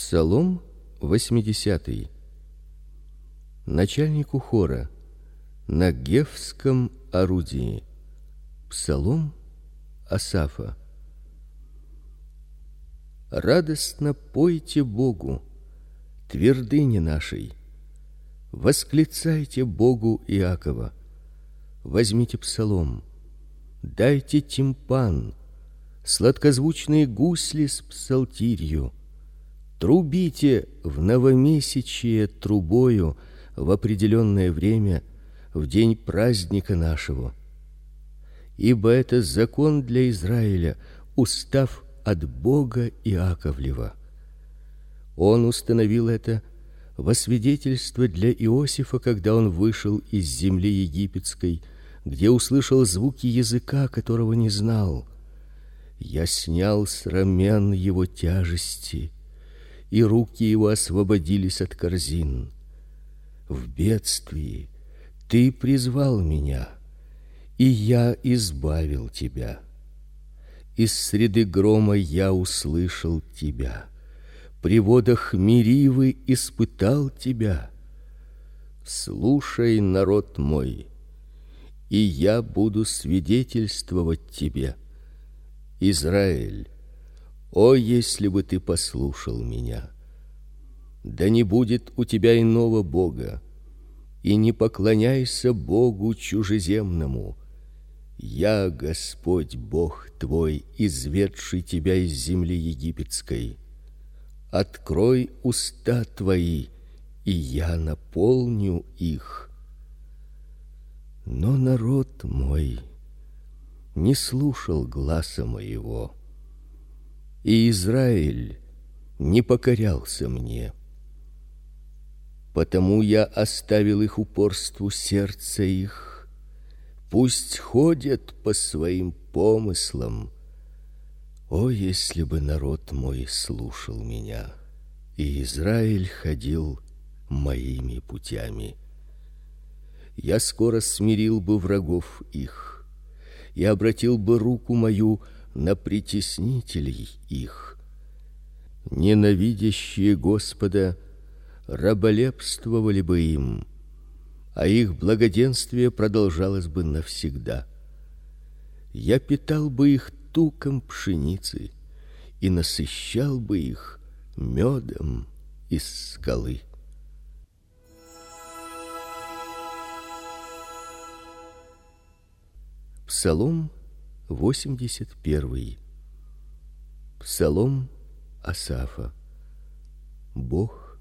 Псалом 80. Начальнику хора на гевском орудии. Псалом Асафа. Радостно пойте Богу, твердыне нашей. Восклицайте Богу Иакова. Возьмите псалом. Дайте тимпан, сладкозвучные гусли с псалтирью. Трубите в новомесячие трубою в определенное время в день праздника нашего. Ибо это закон для Израиля, устав от Бога Иаковлева. Он установил это во свидетельство для Иосифа, когда он вышел из земли египетской, где услышал звуки языка, которого не знал. Я снял с рамен его тяжести, и руки его освободились от корзин. В бедствии ты призвал меня, и я избавил тебя из среды грома я услышал тебя. При водах Миривы испытал тебя. Слушай, народ мой, и я буду свидетельствовать тебе. Израиль, о, если бы ты послушал меня. Да не будет у тебя иного бога, и не поклоняйся богу чужеземному я Господь Бог твой, изведший тебя из земли египетской. Открой уста твои, и я наполню их. Но народ мой не слушал гласа моего, и Израиль не покорялся мне. Потому я оставил их упорству сердца их Пусть ходят по своим помыслам. О, если бы народ мой слушал меня, и Израиль ходил моими путями. Я скоро смирил бы врагов их и обратил бы руку мою на притеснителей их. Ненавидящие Господа раболепствовали бы им а их благоденствие продолжалось бы навсегда. Я питал бы их туком пшеницы и насыщал бы их медом из скалы. Псалом 81. Псалом Асафа. Бог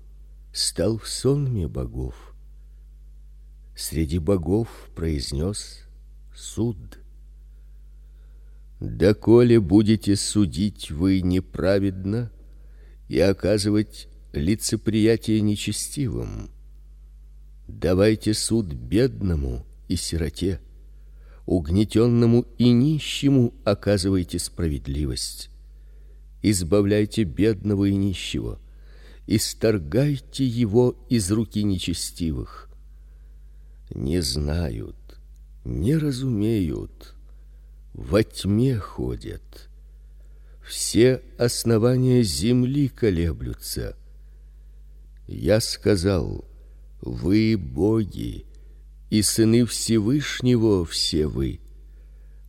стал в сонме богов среди богов произнес суд. Да коли будете судить вы неправедно и оказывать лицеприятие нечестивым, давайте суд бедному и сироте, угнетенному и нищему оказывайте справедливость. Избавляйте бедного и нищего, исторгайте его из руки нечестивых не знают, не разумеют, во тьме ходят. Все основания земли колеблются. Я сказал: вы боги и сыны Всевышнего все вы.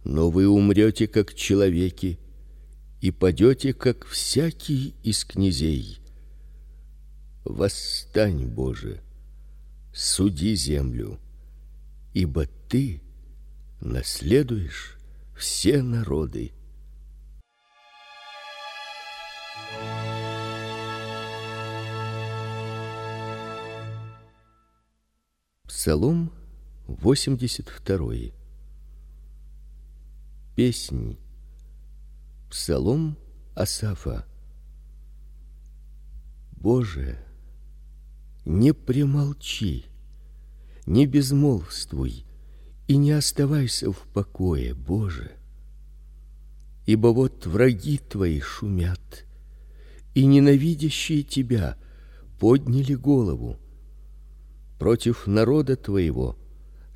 Но вы умрете как человеки и падете как всякий из князей. Восстань, Боже, суди землю ибо ты наследуешь все народы. Псалом 82. Песнь. Псалом Асафа. Боже, не премолчи не безмолвствуй и не оставайся в покое, Боже. Ибо вот враги твои шумят, и ненавидящие тебя подняли голову против народа твоего,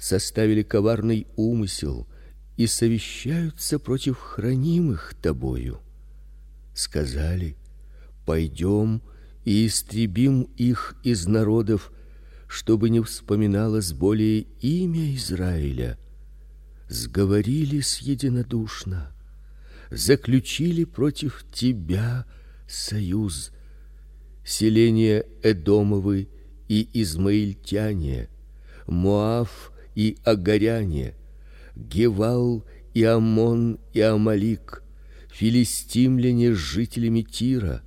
составили коварный умысел и совещаются против хранимых тобою. Сказали: пойдем и истребим их из народов, чтобы не вспоминалось более имя Израиля. Сговорились единодушно, заключили против тебя союз. Селения Эдомовы и измаильтяне, Моав и агаряне, Гевал и Амон и Амалик, филистимляне с жителями Тира,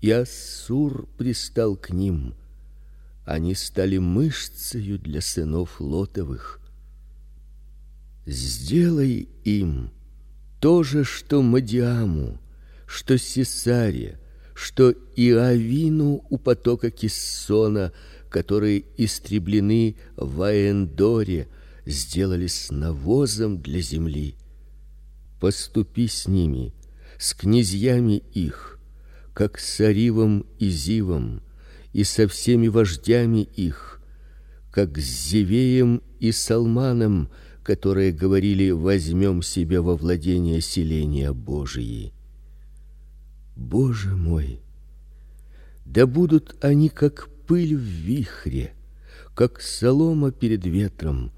и Ассур пристал к ним. Они стали мышцею для сынов Лотовых. Сделай им то же, что Мадиаму, что Сесаре, что Иавину у потока Киссона, которые истреблены в Аендоре, сделались навозом для земли. Поступи с ними, с князьями их, как с Аривом и Зивом, и со всеми вождями их, как с Зевеем и Салманом, которые говорили: возьмем себе во владение селения Божии. Боже мой, да будут они как пыль в вихре, как солома перед ветром,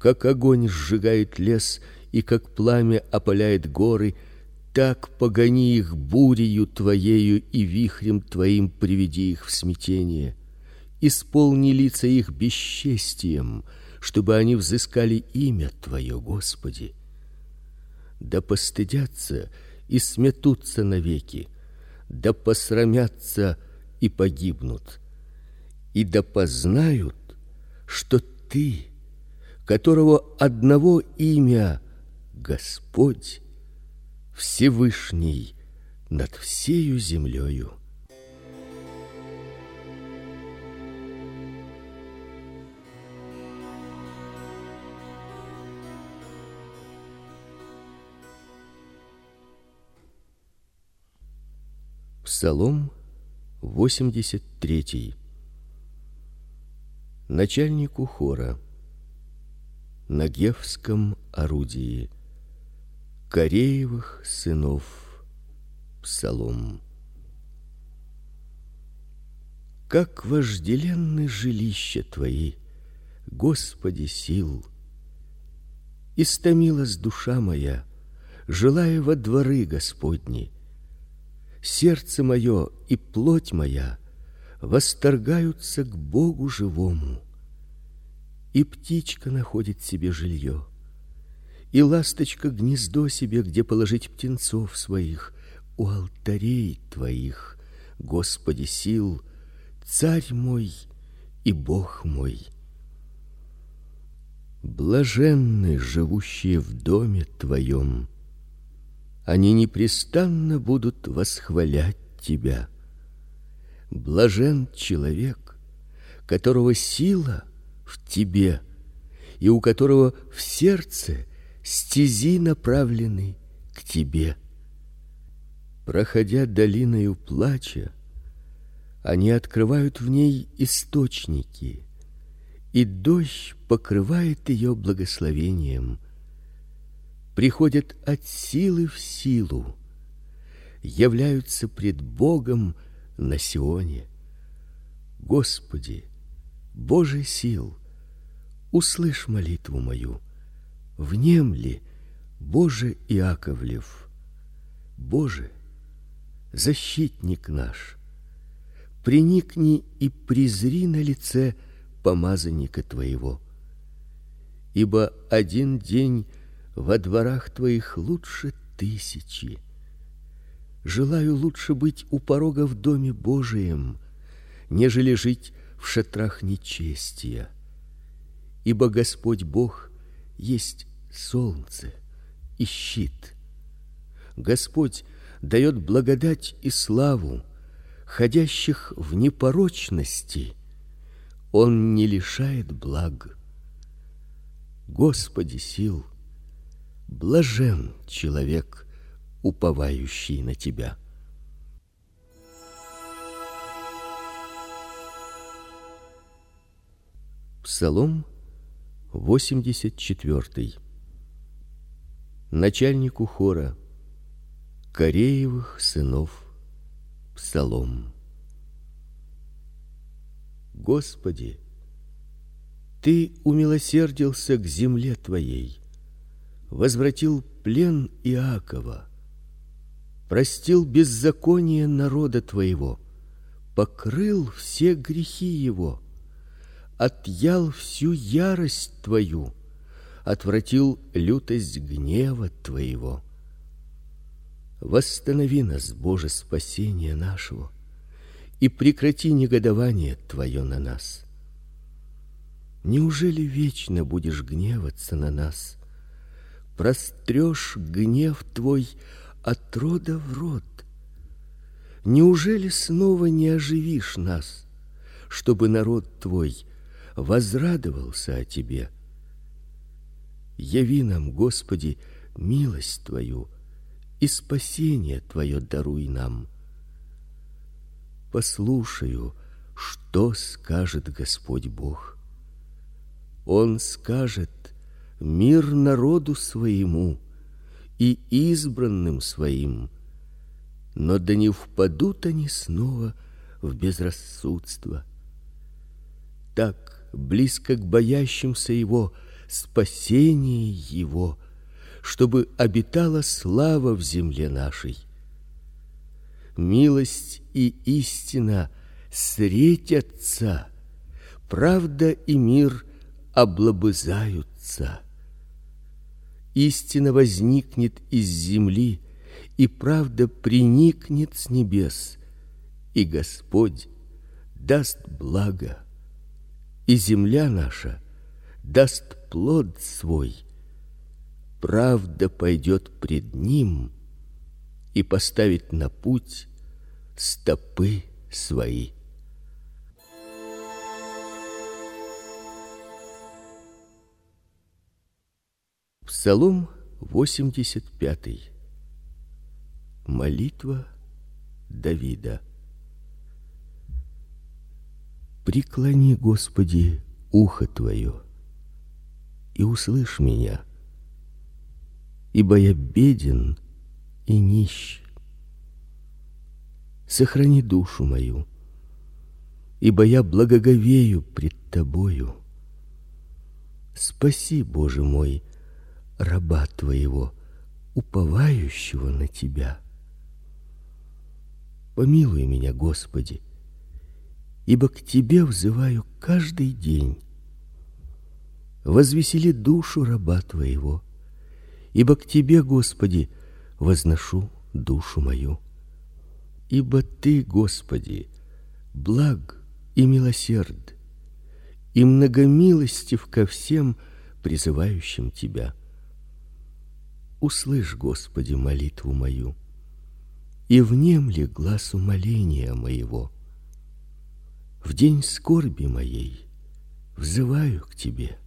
как огонь сжигает лес и как пламя опаляет горы, так погони их бурею твоею и вихрем твоим приведи их в смятение. Исполни лица их бесчестием, чтобы они взыскали имя твое, Господи. Да постыдятся и сметутся навеки, да посрамятся и погибнут. И да познают, что ты которого одного имя Господь Всевышний над всею землею. Псалом 83. Начальнику хора на гевском орудии Кореевых сынов Псалом. Как вожделенны жилища твои, Господи сил! Истомилась душа моя, желая во дворы Господни. Сердце мое и плоть моя восторгаются к Богу живому и птичка находит себе жилье, и ласточка гнездо себе, где положить птенцов своих у алтарей твоих, Господи сил, царь мой и Бог мой. Блаженны живущие в доме твоем. Они непрестанно будут восхвалять тебя. Блажен человек, которого сила в тебе, и у которого в сердце стези направлены к тебе. Проходя долиною плача, они открывают в ней источники, и дождь покрывает ее благословением. Приходят от силы в силу, являются пред Богом на Сионе. Господи, Божий сил, услышь молитву мою. Внемли, Боже Иаковлев. Боже, защитник наш, приникни и презри на лице помазанника твоего. Ибо один день во дворах твоих лучше тысячи. Желаю лучше быть у порога в доме Божием, нежели жить в шатрах нечестия. Ибо Господь Бог есть солнце и щит. Господь дает благодать и славу ходящих в непорочности. Он не лишает благ. Господи сил, блажен человек, уповающий на тебя. Псалом 84. Начальнику хора Кореевых сынов Псалом. Господи, ты умилосердился к земле твоей, возвратил плен Иакова, простил беззаконие народа твоего, покрыл все грехи его, отъял всю ярость твою, отвратил лютость гнева твоего. Восстанови нас, Боже, спасение нашего, и прекрати негодование твое на нас. Неужели вечно будешь гневаться на нас? Прострёшь гнев твой от рода в род. Неужели снова не оживишь нас, чтобы народ твой возрадовался о тебе? Яви нам, Господи, милость твою, и спасение твое даруй нам. Послушаю, что скажет Господь Бог. Он скажет: мир народу своему и избранным своим. Но да не впадут они снова в безрассудство. Так близко к боящимся его спасение его, чтобы обитала слава в земле нашей. Милость и истина встретятся, правда и мир облобызаются истина возникнет из земли, и правда приникнет с небес, и Господь даст благо, и земля наша даст плод свой. Правда пойдет пред ним и поставит на путь стопы свои. Псалом 85. Молитва Давида. Преклони, Господи, ухо твое и услышь меня, ибо я беден и нищ. Сохрани душу мою, ибо я благоговею пред тобою. Спаси, Боже мой, раба твоего, уповающего на тебя. Помилуй меня, Господи, ибо к тебе взываю каждый день. Возвесели душу раба твоего, ибо к тебе, Господи, возношу душу мою. Ибо ты, Господи, благ и милосерд, и многомилостив ко всем призывающим тебя. Услышь, Господи, молитву мою, и внемли глаз умоления моего. В день скорби моей взываю к тебе,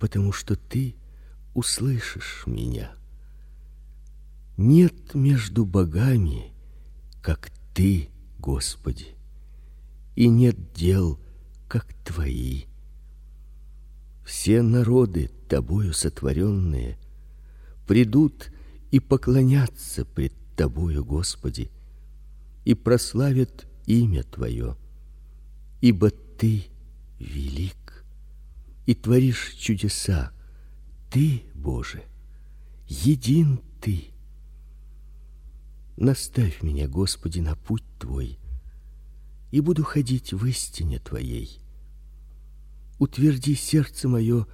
потому что ты услышишь меня. Нет между богами, как ты, Господи, и нет дел, как твои. Все народы тобою сотворенные придут и поклонятся пред тобою, Господи, и прославят имя твое, ибо ты велик и творишь чудеса. Ты, Боже, един ты. Наставь меня, Господи, на путь твой, и буду ходить в истине твоей. Утверди сердце мое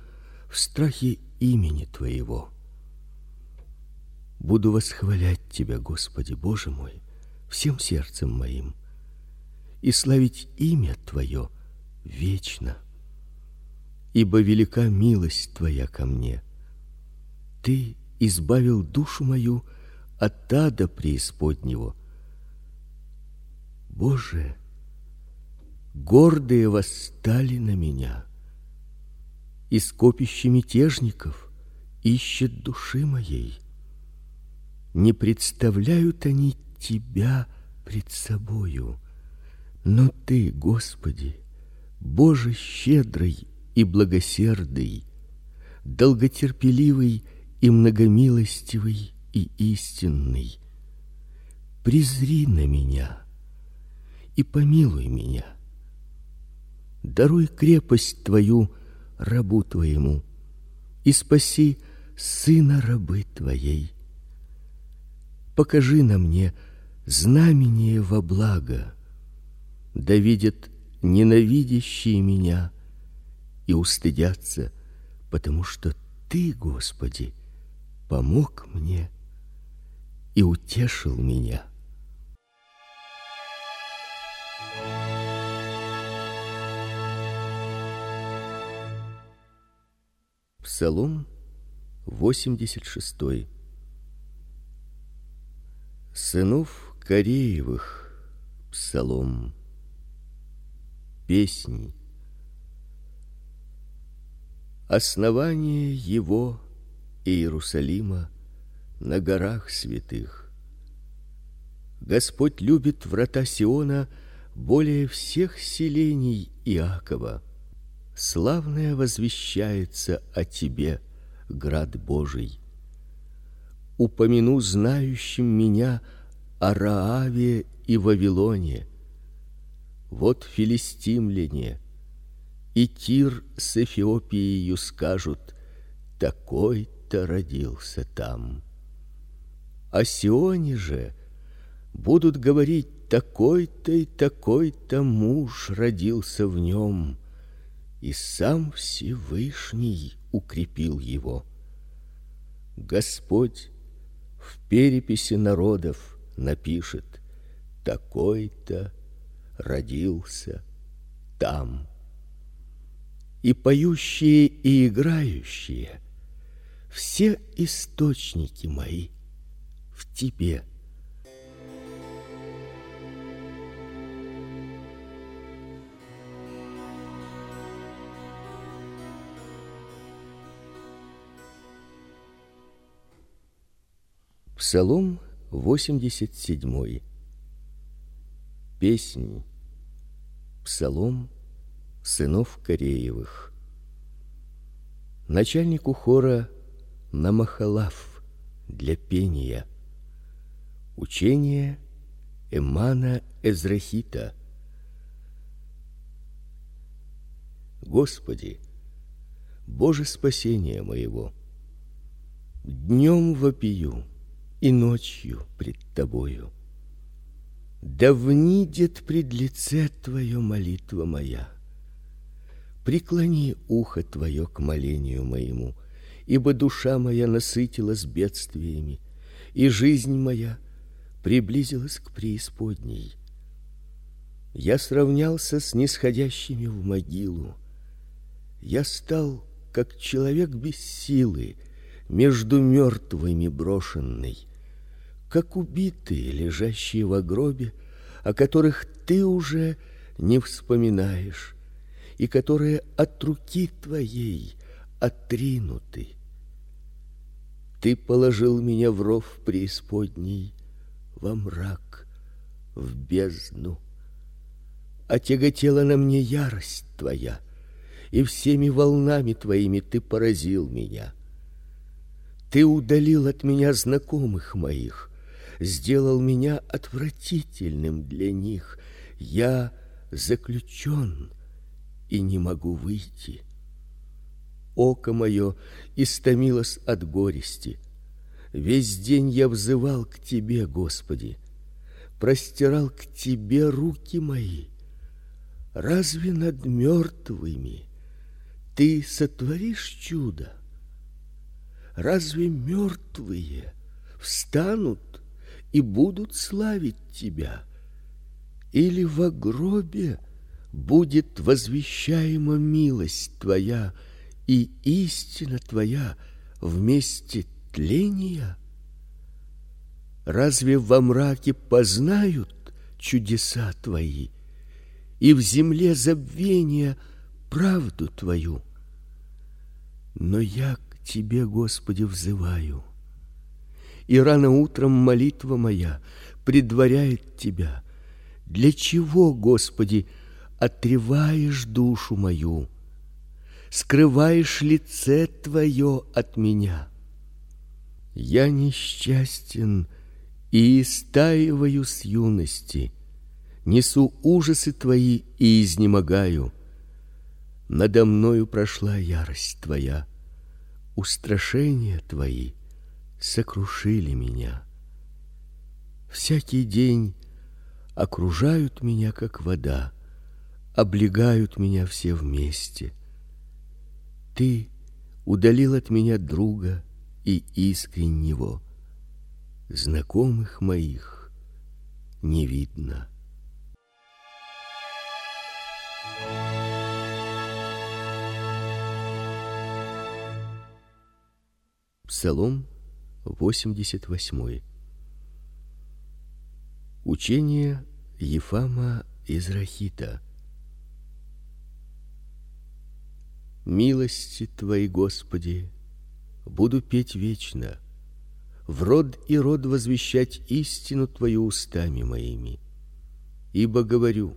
в страхе имени твоего. Буду восхвалять тебя, Господи, Боже мой, всем сердцем моим и славить имя твое вечно. Ибо велика милость твоя ко мне. Ты избавил душу мою от ада преисподнего. Боже, гордые восстали на меня, и скопище мятежников ищет души моей не представляют они тебя пред собою. Но ты, Господи, Боже щедрый и благосердный, долготерпеливый и многомилостивый и истинный, презри на меня и помилуй меня. Даруй крепость твою рабу твоему и спаси сына рабы твоей. Покажи на мне знамение во благо. Да видят ненавидящие меня и устыдятся, потому что ты, Господи, помог мне и утешил меня. Псалом 86. Сынов Кореевых Псалом. Песни. Основание его Иерусалима на горах святых. Господь любит врата Сиона более всех селений Иакова. Славное возвещается о тебе, град Божий. Упомяну знающим меня о Рааве и Вавилоне. Вот филистимляне и Тир с Эфиопией скажут: такой-то родился там. О Сионе же будут говорить: такой-то и такой-то муж родился в нем и сам Всевышний укрепил его. Господь в переписи народов напишет: такой-то родился там. И поющие и играющие все источники мои в тебе. Псалом 87. Песнь. Псалом сынов Кореевых. Начальнику хора Намахалав для пения. Учение Эмана Эзрахита. Господи, Боже спасения моего, днем вопию, и ночью пред тобою. Да внидет пред лице твое молитва моя. Преклони ухо твое к молению моему, ибо душа моя насытилась бедствиями, и жизнь моя приблизилась к преисподней. Я сравнялся с нисходящими в могилу. Я стал как человек без силы, между мертвыми брошенный как убитые, лежащие в гробе, о которых ты уже не вспоминаешь и которые от руки твоей отринуты. Ты положил меня в ров преисподней, во мрак, в бездну. Отяготела на мне ярость твоя, и всеми волнами твоими ты поразил меня. Ты удалил от меня знакомых моих, сделал меня отвратительным для них. Я заключен и не могу выйти. Око мое истомилось от горести. Весь день я взывал к тебе, Господи, простирал к тебе руки мои. Разве над мертвыми ты сотворишь чудо? Разве мертвые встанут и будут славить тебя. Или в гробе будет возвещаема милость твоя и истина твоя вместе тления. Разве во мраке познают чудеса твои и в земле забвения правду твою? Но я к тебе, Господи, взываю и рано утром молитва моя предваряет тебя. Для чего, Господи, отреваешь душу мою? Скрываешь лице твое от меня? Я несчастен и истаиваю с юности, несу ужасы твои и изнемогаю. Надо мною прошла ярость твоя, устрашения твои сокрушили меня. Всякий день окружают меня как вода, облегают меня все вместе. Ты удалил от меня друга и искреннего, знакомых моих не видно. Псалом 88. Учение Ефама из Рахита. Милости твои, Господи, буду петь вечно, в род и род возвещать истину твою устами моими. Ибо говорю: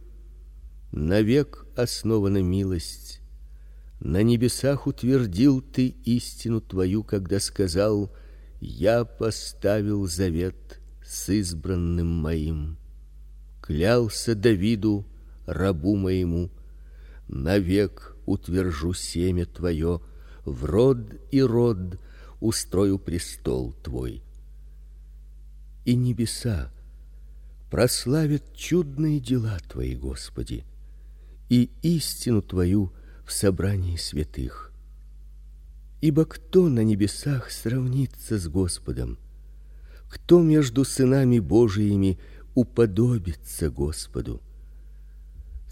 навек основана милость на небесах утвердил ты истину твою, когда сказал: я поставил завет с избранным моим. Клялся Давиду, рабу моему, навек утвержу семя твое, в род и род устрою престол твой. И небеса прославят чудные дела твои, Господи, и истину твою в собрании святых. Ибо кто на небесах сравнится с Господом? Кто между сынами Божиими уподобится Господу?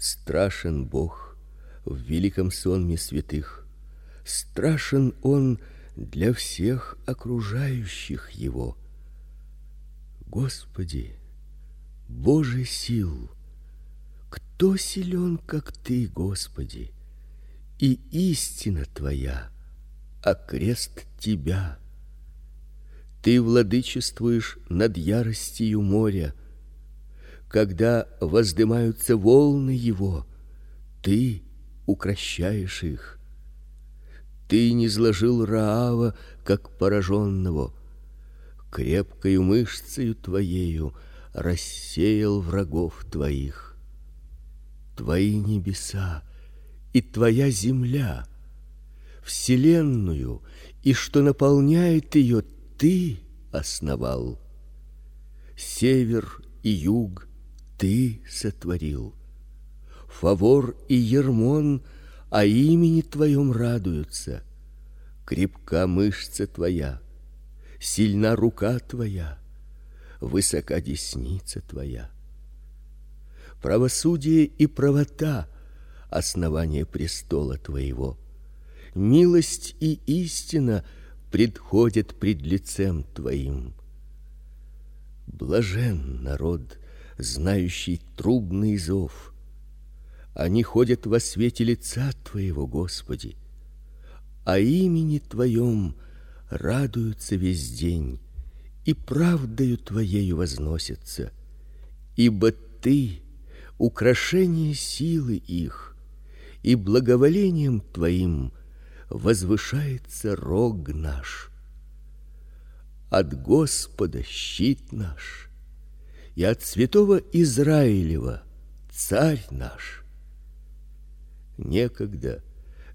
Страшен Бог в великом сонме святых. Страшен он для всех окружающих его. Господи, Боже сил, кто силен, как ты, Господи? и истина твоя, а крест тебя. Ты владычествуешь над яростью моря, когда воздымаются волны его, ты укращаешь их. Ты не сложил Раава, как пораженного, крепкою мышцею твоею рассеял врагов твоих. Твои небеса и твоя земля, вселенную и что наполняет ее, ты основал. Север и юг ты сотворил. Фавор и Ермон о имени твоем радуются. Крепка мышца твоя, сильна рука твоя, высока десница твоя. Правосудие и правота основание престола твоего. Милость и истина предходят пред лицем твоим. Блажен народ, знающий трубный зов. Они ходят во свете лица твоего, Господи. А имени твоем радуются весь день и правдою твоею возносятся, ибо ты украшение силы их и благоволением твоим возвышается рог наш. От Господа щит наш, и от святого Израилева царь наш. Некогда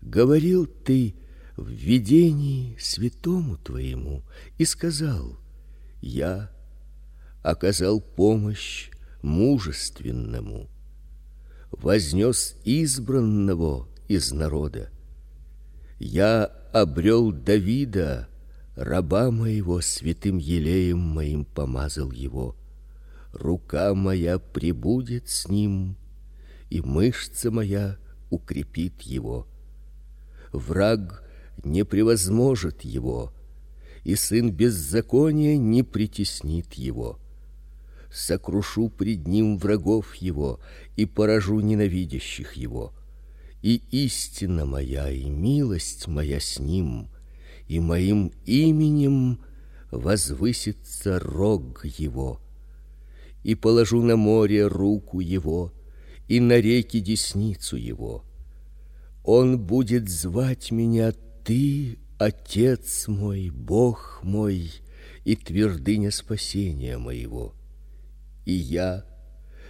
говорил ты в видении святому твоему и сказал: я оказал помощь мужественному вознес избранного из народа. Я обрел Давида, раба моего, святым елеем моим помазал его. Рука моя пребудет с ним, и мышца моя укрепит его. Враг не превозможет его, и сын беззакония не притеснит его сокрушу пред ним врагов его и поражу ненавидящих его. И истина моя и милость моя с ним, и моим именем возвысится рог его. И положу на море руку его, и на реки десницу его. Он будет звать меня ты, Отец мой, Бог мой и твердыня спасения моего и я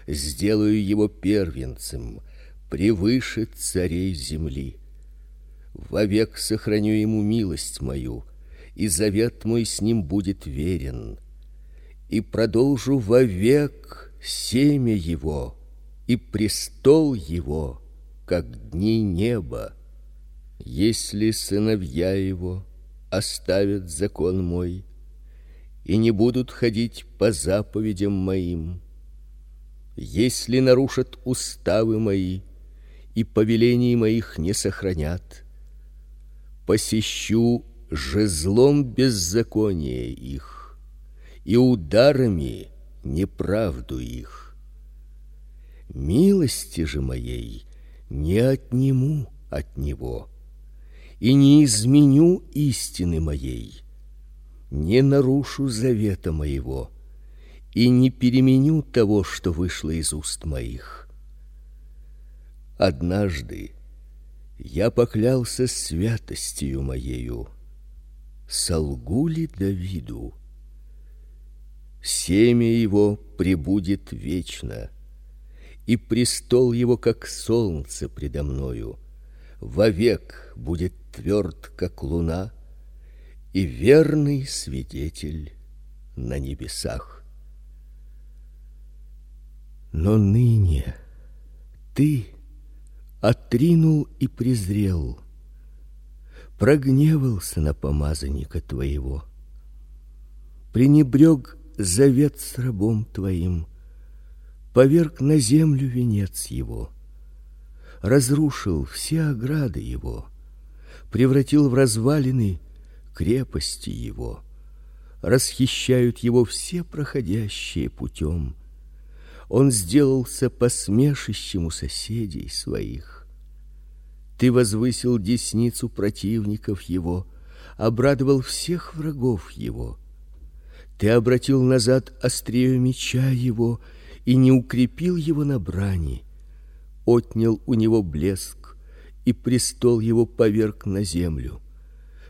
сделаю его первенцем превыше царей земли. вовек сохраню ему милость мою, и завет мой с ним будет верен. И продолжу вовек семя его и престол его, как дни неба. Если сыновья его оставят закон мой и не будут ходить по заповедям моим, если нарушат уставы мои и повелений моих не сохранят, посещу жезлом беззакония их и ударами неправду их. Милости же моей не отниму от него и не изменю истины моей, не нарушу завета моего и не переменю того, что вышло из уст моих. Однажды я поклялся святостью моею, солгу ли Давиду? Семя его пребудет вечно, и престол его как солнце предо мною, вовек будет тверд, как луна, и верный свидетель на небесах. Но ныне ты отринул и презрел, прогневался на помазанника твоего, пренебрег завет с рабом твоим, поверг на землю венец его, разрушил все ограды его, превратил в развалины крепости его, расхищают его все проходящие путем. Он сделался посмешищем у соседей своих. Ты возвысил десницу противников его, обрадовал всех врагов его. Ты обратил назад острие меча его и не укрепил его на брани. Отнял у него блеск, и престол его поверг на землю.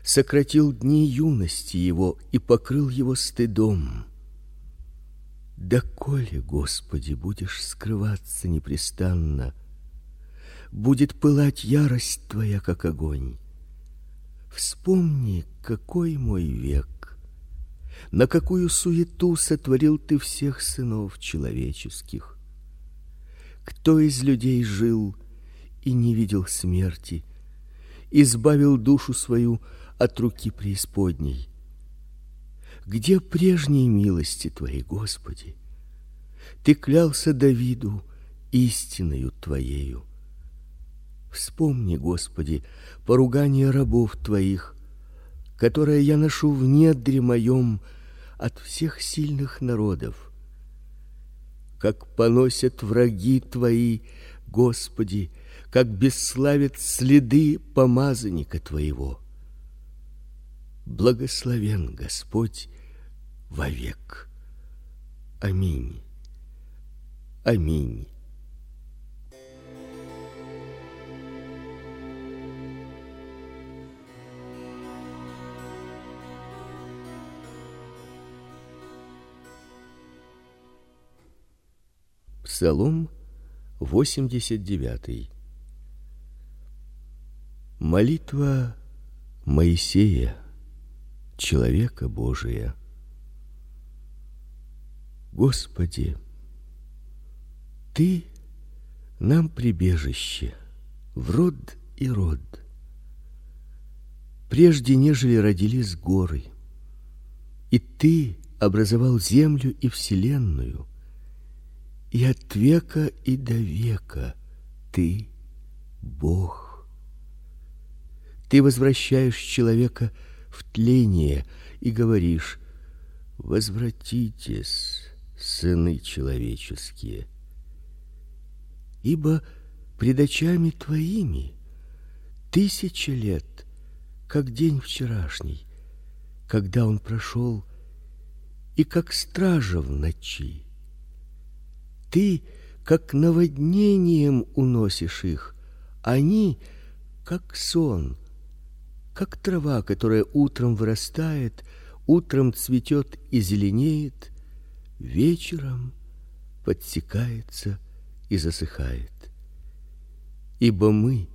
Сократил дни юности его и покрыл его стыдом. Да коли, Господи, будешь скрываться непрестанно, будет пылать ярость твоя, как огонь. Вспомни, какой мой век, на какую суету сотворил ты всех сынов человеческих. Кто из людей жил и не видел смерти, избавил душу свою от руки преисподней? Где прежние милости твои, Господи? Ты клялся Давиду истиною твоею. Вспомни, Господи, поругание рабов твоих, которое я ношу в недре моем от всех сильных народов. Как поносят враги твои, Господи, как бесславят следы помазанника твоего. Благословен Господь вовек. Аминь. Аминь. Псалом 89. Молитва Моисея, человека Божия. Господи, Ты нам прибежище в род и род. Прежде нежели родились горы, и Ты образовал землю и вселенную, и от века и до века Ты Бог. Ты возвращаешь человека в тление и говоришь: "Возвратитесь, сыны человеческие. Ибо пред очами твоими тысяча лет, как день вчерашний, когда он прошел, и как стража в ночи. Ты как наводнением уносишь их, они как сон, как трава, которая утром вырастает, утром цветет и зеленеет, вечером подсекается и засыхает. Ибо мы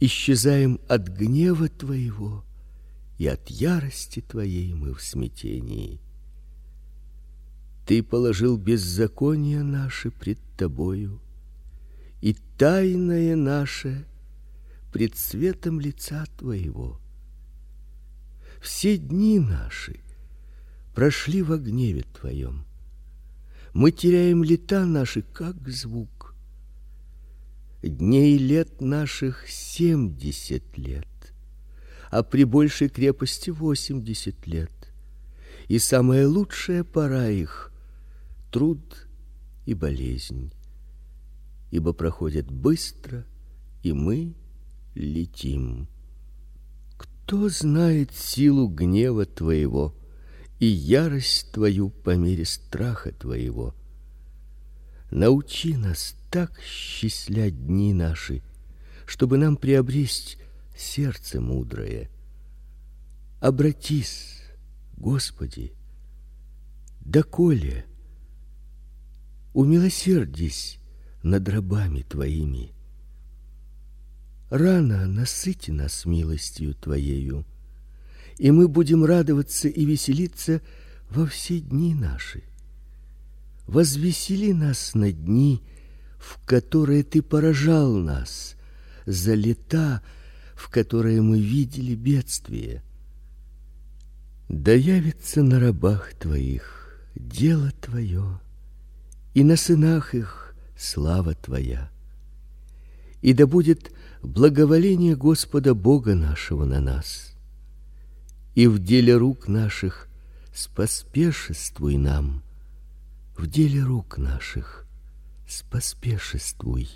исчезаем от гнева твоего, и от ярости твоей мы в смятении. Ты положил беззаконие наши пред тобою, и тайное наше пред светом лица твоего. Все дни наши прошли во гневе твоем. Мы теряем лета наши, как звук. Дней лет наших семьдесят лет, а при большей крепости восемьдесят лет. И самая лучшая пора их труд и болезнь. Ибо проходят быстро, и мы летим. Кто знает силу гнева твоего и ярость твою по мере страха твоего? Научи нас так счислять дни наши, чтобы нам приобрести сердце мудрое. Обратись, Господи, доколе умилосердись над рабами твоими. Рано насыти нас милостью твоею, и мы будем радоваться и веселиться во все дни наши. Возвесели нас на дни, в которые ты поражал нас, за лета, в которые мы видели бедствие. Да явится на рабах твоих дело твое, и на сынах их слава твоя. И да будет благоволение Господа Бога нашего на нас. И в деле рук наших споспешествуй нам. В деле рук наших споспешествуй.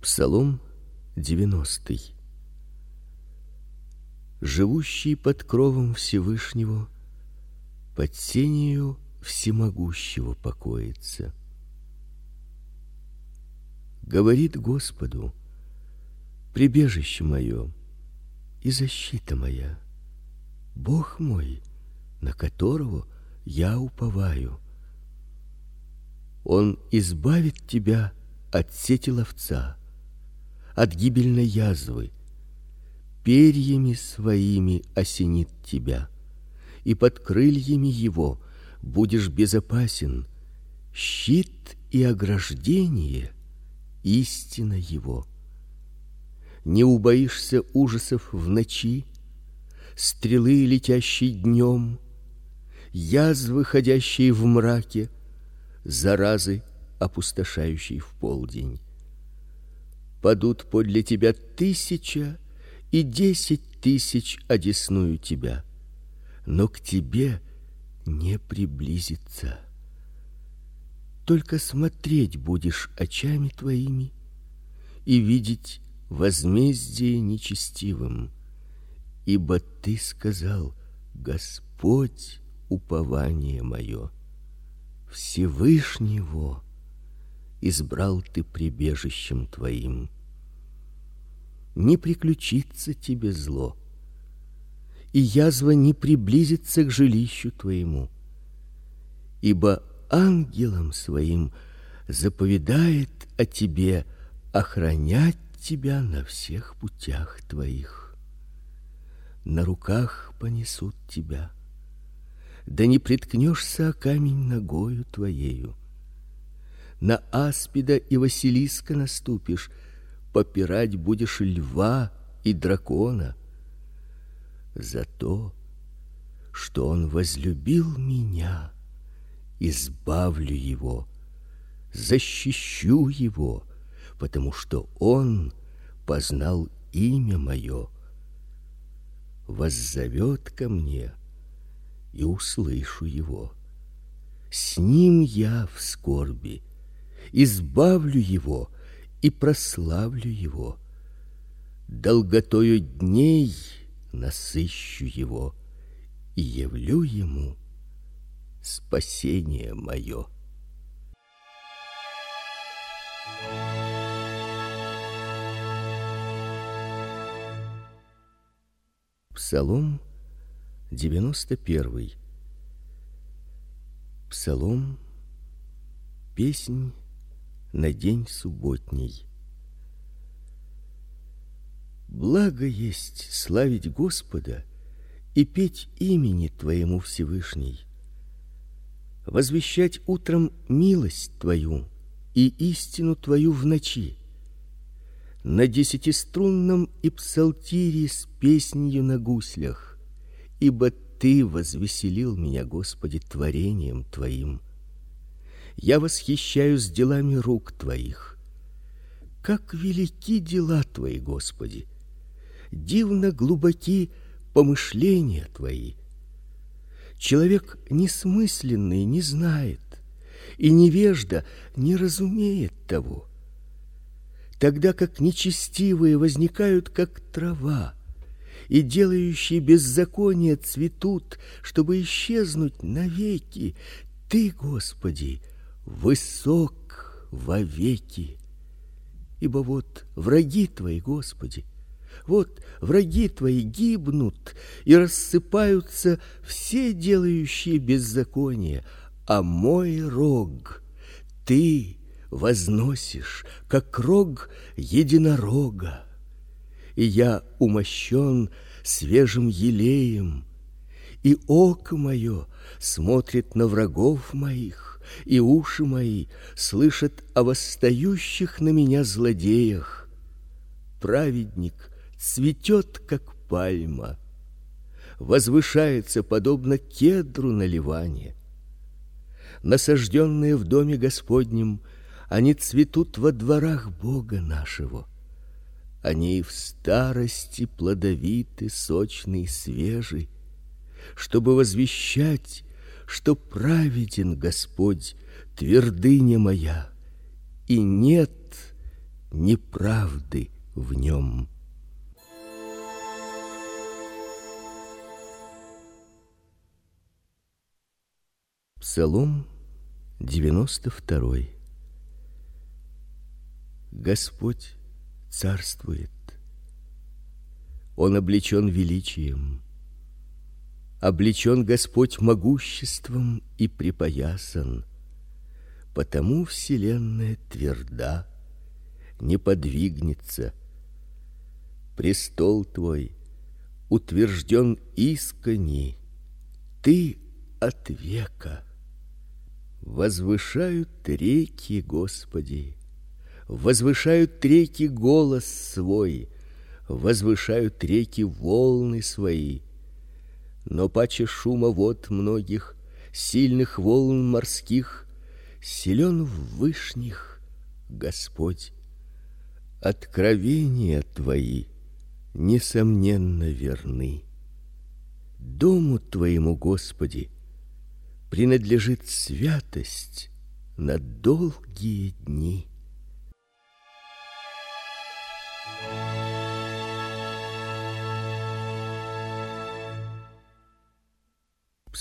Псалом 90. Живущий под кровом Всевышнего, под сенью всемогущего покоится. Говорит Господу: прибежище мое и защита моя, Бог мой, на которого я уповаю. Он избавит тебя от сети ловца от гибельной язвы. Перьями своими осенит тебя, и под крыльями его будешь безопасен. Щит и ограждение истина его. Не убоишься ужасов в ночи, стрелы, летящей днем, язвы, ходящие в мраке, заразы, опустошающие в полдень падут подле тебя тысяча и десять тысяч одесную тебя, но к тебе не приблизится. Только смотреть будешь очами твоими и видеть возмездие нечестивым, ибо ты сказал: Господь упование мое, Всевышнего избрал ты прибежищем твоим. Не приключится тебе зло, и язва не приблизится к жилищу твоему, ибо ангелам своим заповедает о тебе охранять тебя на всех путях твоих. На руках понесут тебя, да не приткнешься о камень ногою твоею. На аспида и василиска наступишь, попирать будешь льва и дракона. За то, что он возлюбил меня, избавлю его, защищу его, потому что он познал имя мое. Воззовет ко мне, и услышу его. С ним я в скорби избавлю его и прославлю его. Долготою дней насыщу его и явлю ему спасение мое. Псалом 91. Псалом песнь на день субботний. Благо есть славить Господа и петь имени твоему Всевышний. Возвещать утром милость твою и истину твою в ночи. На десятиструнном и псалтире с песнью на гуслях, ибо ты возвеселил меня, Господи, творением твоим. Я восхищаюсь делами рук твоих. Как велики дела твои, Господи! Дивно глубоки помышления твои. Человек несмысленный не знает, и невежда не разумеет того. Тогда как нечестивые возникают как трава, и делающие беззаконие цветут, чтобы исчезнуть навеки. Ты, Господи, высок вовеки. Ибо вот враги твои, Господи, вот враги твои гибнут и рассыпаются все делающие беззаконие, а мой рог ты возносишь, как рог единорога. И я умощен свежим елеем, и око мое смотрит на врагов моих, и уши мои слышат о восстающих на меня злодеях. Праведник цветет, как пальма, возвышается подобно кедру на Ливане. Насажденные в доме Господнем, они цветут во дворах Бога нашего. Они в старости плодовиты, сочны и свежи, чтобы возвещать, что праведен Господь, твердыня моя, и нет неправды в нем. Псалом 92. Господь царствует. Он облечен величием. Облечен Господь могуществом и припоясан. Потому вселенная тверда, не подвигнется. Престол твой утвержден искренне. Ты от века Возвышают реки, Господи, возвышают реки голос свой, возвышают реки волны свои. Но паче шума вод многих, сильных волн морских, силен в вышних Господь. Откровения твои несомненно верны. Дому твоему, Господи, принадлежит святость на долгие дни.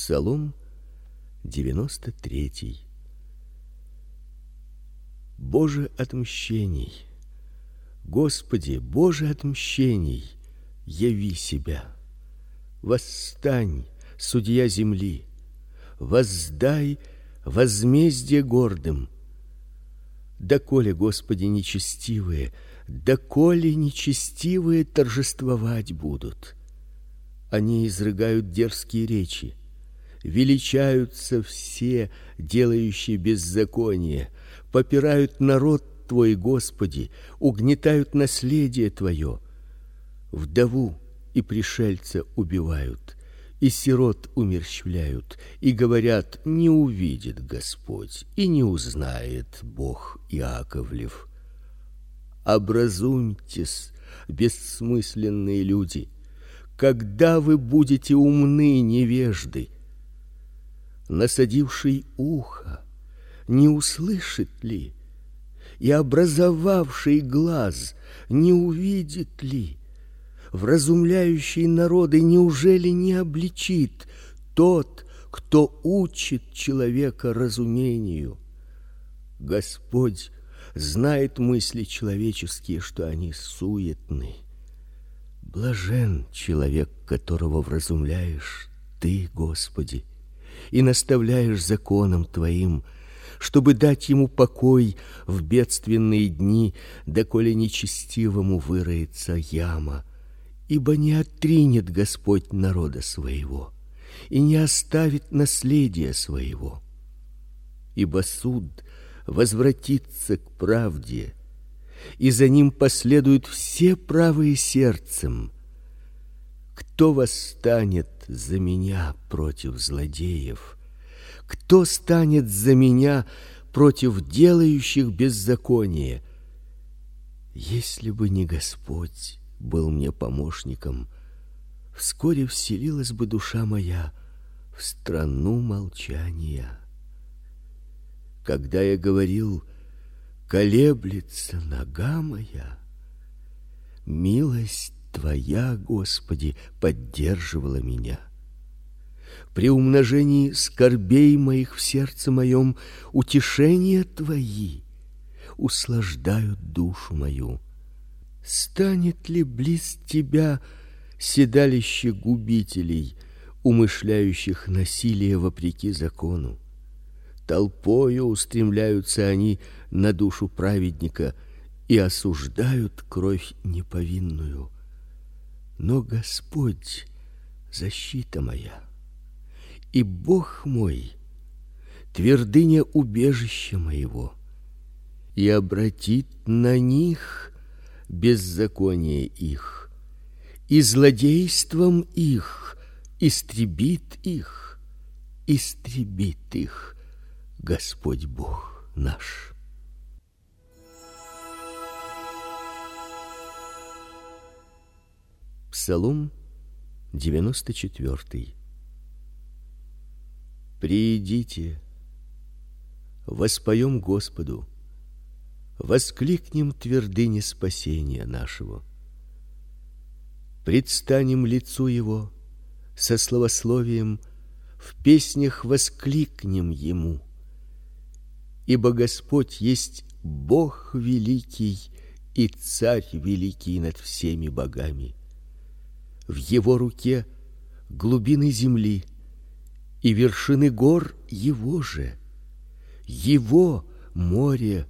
Псалом 93. Боже отмщений, Господи, Боже отмщений, яви себя. Восстань, судья земли, воздай возмездие гордым. Доколе, Господи, нечестивые, доколе нечестивые торжествовать будут. Они изрыгают дерзкие речи, величаются все, делающие беззаконие, попирают народ твой, Господи, угнетают наследие твое. Вдову и пришельца убивают и сирот умерщвляют, и говорят: не увидит Господь и не узнает Бог Иаковлев. Образумьтесь, бессмысленные люди, когда вы будете умны, невежды. Насадивший ухо не услышит ли, и образовавший глаз не увидит ли? вразумляющий народы, неужели не обличит тот, кто учит человека разумению? Господь знает мысли человеческие, что они суетны. Блажен человек, которого вразумляешь ты, Господи, и наставляешь законом твоим, чтобы дать ему покой в бедственные дни, доколе нечестивому выроется яма, ибо не отринет Господь народа своего и не оставит наследия своего. Ибо суд возвратится к правде, и за ним последуют все правые сердцем. Кто восстанет за меня против злодеев? Кто станет за меня против делающих беззаконие? Если бы не Господь был мне помощником, вскоре вселилась бы душа моя в страну молчания. Когда я говорил: колеблется нога моя, милость твоя, Господи, поддерживала меня при умножении скорбей моих в сердце моем утешения твои услаждают душу мою. Станет ли близ тебя седалище губителей, умышляющих насилие вопреки закону? Толпою устремляются они на душу праведника и осуждают кровь неповинную. Но Господь защита моя и Бог мой, твердыня убежища моего, и обратит на них беззаконие их, и злодейством их истребит их, истребит их Господь Бог наш. Псалом девяносто четвертый. Приидите, воспоем Господу, воскликнем твердыне спасения нашего. Предстанем лицу его со словословием, в песнях воскликнем ему. Ибо Господь есть Бог великий и царь великий над всеми богами. В его руке глубины земли, и вершины гор его же. Его море,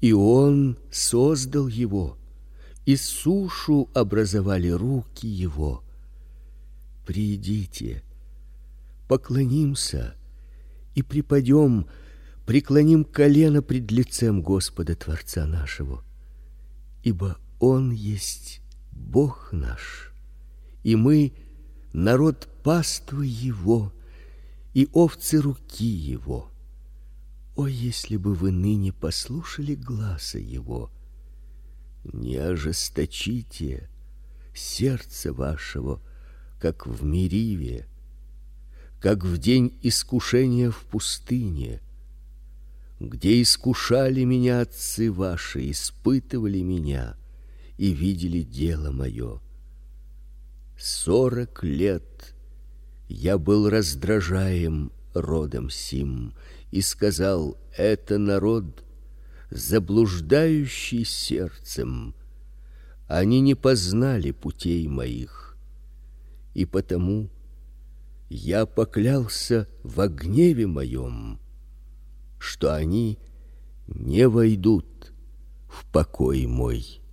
и он создал его, и сушу образовали руки его. Придите, поклонимся и припадем, преклоним колено пред лицем Господа Творца нашего, ибо он есть Бог наш, и мы народ паствы его и овцы руки его. О, если бы вы ныне послушали гласа его, не ожесточите сердце вашего, как в Мериве, как в день искушения в пустыне, где искушали меня отцы ваши, испытывали меня и видели дело мое. Сорок лет я был раздражаем родом сим и сказал: это народ заблуждающий сердцем. Они не познали путей моих. И потому я поклялся в гневе моем, что они не войдут в покой мой.